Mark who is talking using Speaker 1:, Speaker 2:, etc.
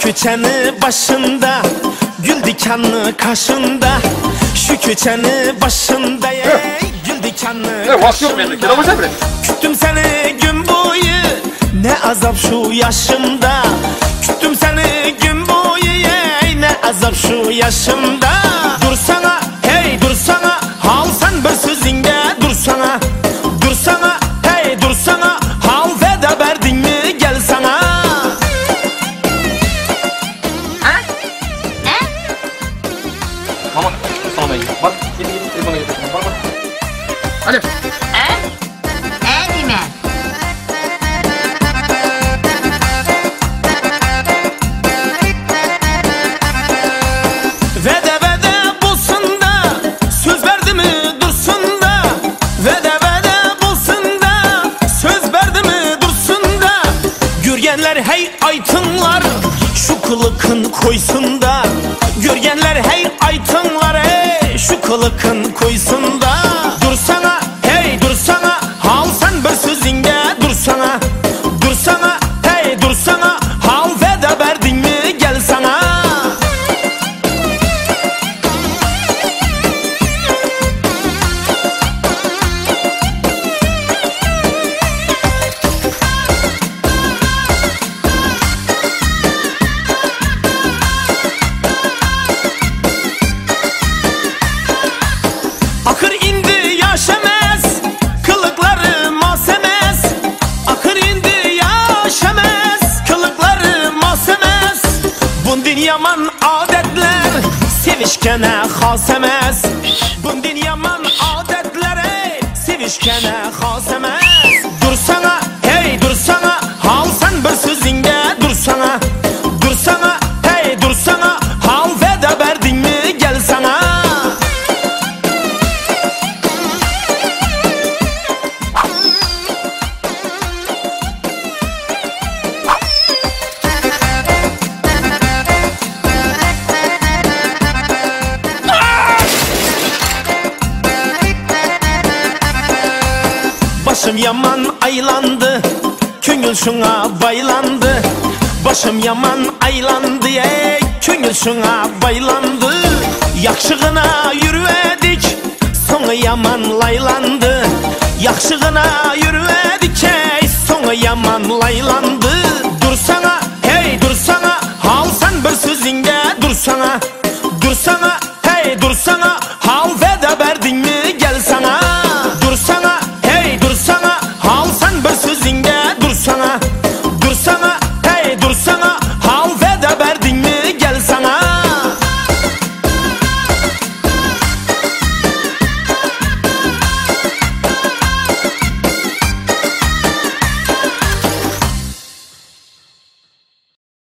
Speaker 1: köçeni başında Gül dikenli kaşında Şu köçeni başında ey Gül dikenli
Speaker 2: bırak.
Speaker 1: Küttüm seni gün boyu Ne azap şu yaşımda. Küttüm seni gün boyu ey Ne azap şu yaşımda
Speaker 2: Hadi.
Speaker 3: Değil mi?
Speaker 1: Vede vede bulsun da Söz verdi mi dursun da Vede vede bulsun da Söz verdi mi dursun da Gürgenler hey aytınlar Şu kılıkın koysun da Gürgenler hey aytınlar hey Şu kılıkın koysun adetler Sevişkene Bundin yaman adetlere Sevişkene hasemez. Dursana hey dursana Başım yaman aylandı Köngül şuna baylandı. Başım yaman aylandı ey Köngül şuna baylandı. Yakşığına yürüvedik Sonu yaman laylandı. Yakşığına yürüvedik ey Sonu yaman laylandı